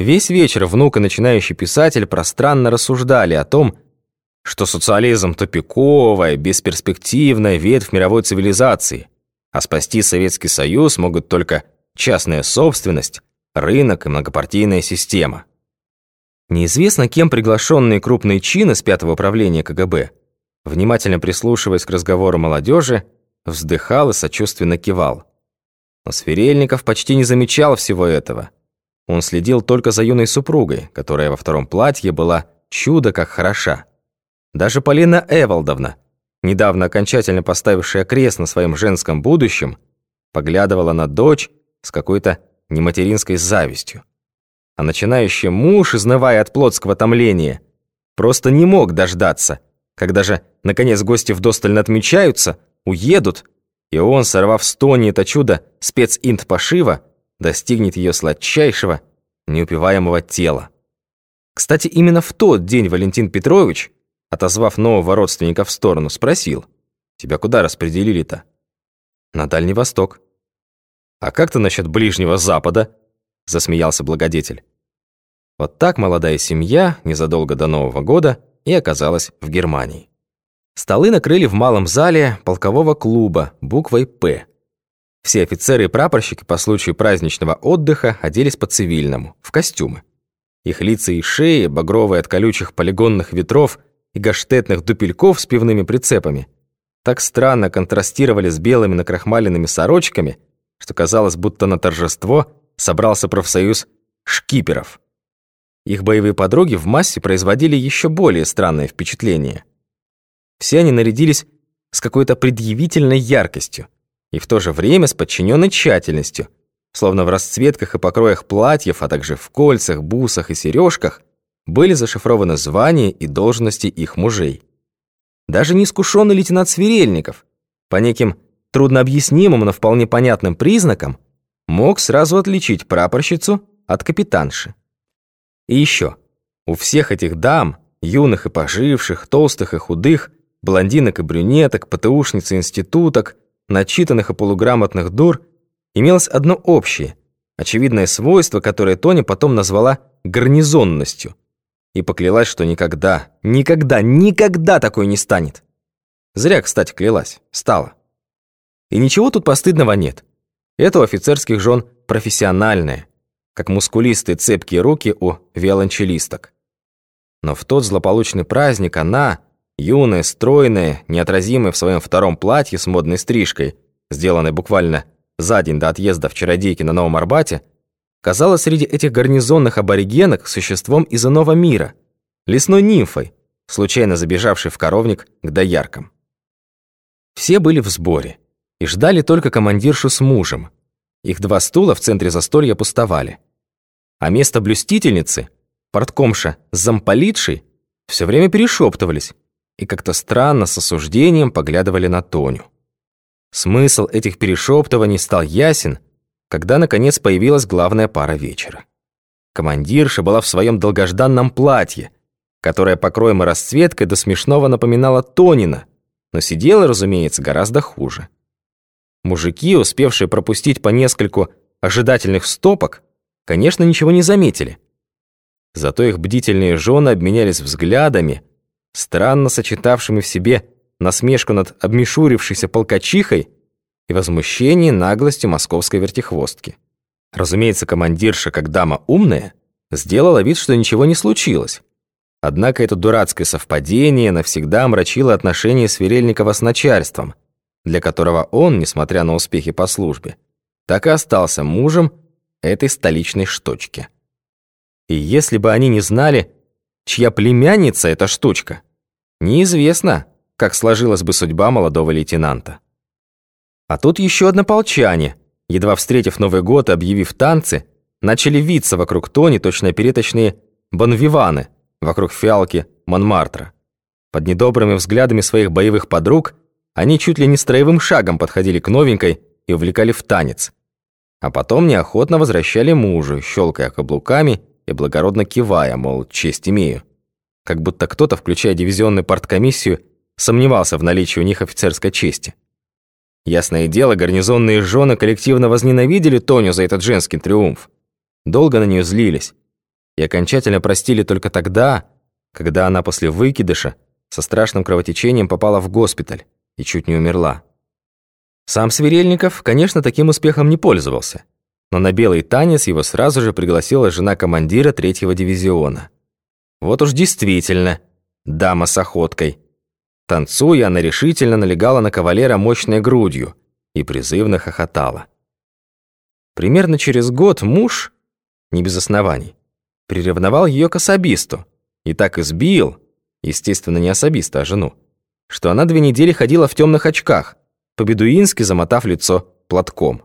Весь вечер внук и начинающий писатель пространно рассуждали о том, что социализм тупиковая, бесперспективная ветвь мировой цивилизации, а спасти Советский Союз могут только частная собственность, рынок и многопартийная система. Неизвестно, кем приглашенные крупные чины с пятого управления КГБ, внимательно прислушиваясь к разговору молодежи, вздыхал и сочувственно кивал. Но Сверельников почти не замечал всего этого – он следил только за юной супругой, которая во втором платье была чудо как хороша. Даже Полина Эвалдовна, недавно окончательно поставившая крест на своем женском будущем, поглядывала на дочь с какой-то нематеринской завистью. А начинающий муж, изнывая от плотского томления, просто не мог дождаться, когда же, наконец, гости вдостально отмечаются, уедут, и он, сорвав с это чудо специнт пошива, достигнет ее сладчайшего, неупиваемого тела. Кстати, именно в тот день Валентин Петрович, отозвав нового родственника в сторону, спросил, «Тебя куда распределили-то?» «На Дальний Восток». «А как ты насчет Ближнего Запада?» засмеялся благодетель. Вот так молодая семья незадолго до Нового года и оказалась в Германии. Столы накрыли в малом зале полкового клуба буквой «П», все офицеры и прапорщики по случаю праздничного отдыха оделись по-цивильному, в костюмы. Их лица и шеи, багровые от колючих полигонных ветров и гаштетных дупельков с пивными прицепами, так странно контрастировали с белыми накрахмаленными сорочками, что казалось, будто на торжество собрался профсоюз шкиперов. Их боевые подруги в массе производили еще более странное впечатление. Все они нарядились с какой-то предъявительной яркостью, и в то же время с подчиненной тщательностью, словно в расцветках и покроях платьев, а также в кольцах, бусах и сережках были зашифрованы звания и должности их мужей. Даже неискушенный лейтенант Сверельников, по неким труднообъяснимым, но вполне понятным признакам, мог сразу отличить прапорщицу от капитанши. И еще, у всех этих дам, юных и поживших, толстых и худых, блондинок и брюнеток, ПТУшниц и институток, начитанных и полуграмотных дур имелось одно общее, очевидное свойство, которое Тоня потом назвала гарнизонностью и поклялась, что никогда, никогда, никогда такой не станет. Зря, кстати, клялась. Стала. И ничего тут постыдного нет. Это у офицерских жен профессиональное, как мускулистые цепкие руки у виолончелисток. Но в тот злополучный праздник она, Юная, стройная, неотразимая в своем втором платье с модной стрижкой, сделанной буквально за день до отъезда в чародейки на Новом Арбате, казалась среди этих гарнизонных аборигенок существом из иного мира, лесной нимфой, случайно забежавшей в коровник к дояркам. Все были в сборе и ждали только командиршу с мужем. Их два стула в центре застолья пустовали. А место блюстительницы, порткомша с замполитшей, все время перешептывались, и как-то странно с осуждением поглядывали на Тоню. Смысл этих перешептываний стал ясен, когда наконец появилась главная пара вечера. Командирша была в своем долгожданном платье, которое покроем и расцветкой до смешного напоминало Тонина, но сидела, разумеется, гораздо хуже. Мужики, успевшие пропустить по нескольку ожидательных стопок, конечно, ничего не заметили. Зато их бдительные жены обменялись взглядами, странно сочетавшими в себе насмешку над обмешурившейся полкачихой и возмущение наглостью московской вертихвостки. Разумеется, командирша, как дама умная, сделала вид, что ничего не случилось. Однако это дурацкое совпадение навсегда омрачило отношения Сверельникова с начальством, для которого он, несмотря на успехи по службе, так и остался мужем этой столичной штучки. И если бы они не знали, чья племянница эта штучка. Неизвестно, как сложилась бы судьба молодого лейтенанта. А тут еще однополчане, едва встретив Новый год и объявив танцы, начали виться вокруг Тони точно переточные бонвиваны вокруг фиалки Монмартра. Под недобрыми взглядами своих боевых подруг они чуть ли не строевым шагом подходили к новенькой и увлекали в танец. А потом неохотно возвращали мужу, щелкая каблуками и благородно кивая, мол, честь имею. Как будто кто-то, включая дивизионную парткомиссию, сомневался в наличии у них офицерской чести. Ясное дело, гарнизонные жены коллективно возненавидели Тоню за этот женский триумф. Долго на нее злились. и окончательно простили только тогда, когда она после выкидыша со страшным кровотечением попала в госпиталь и чуть не умерла. Сам Сверельников, конечно, таким успехом не пользовался, но на белый танец его сразу же пригласила жена командира третьего дивизиона. Вот уж действительно, дама с охоткой. Танцуя, она решительно налегала на кавалера мощной грудью и призывно хохотала. Примерно через год муж, не без оснований, приревновал ее к особисту и так избил, естественно, не особиста, а жену, что она две недели ходила в темных очках, по-бедуински замотав лицо платком.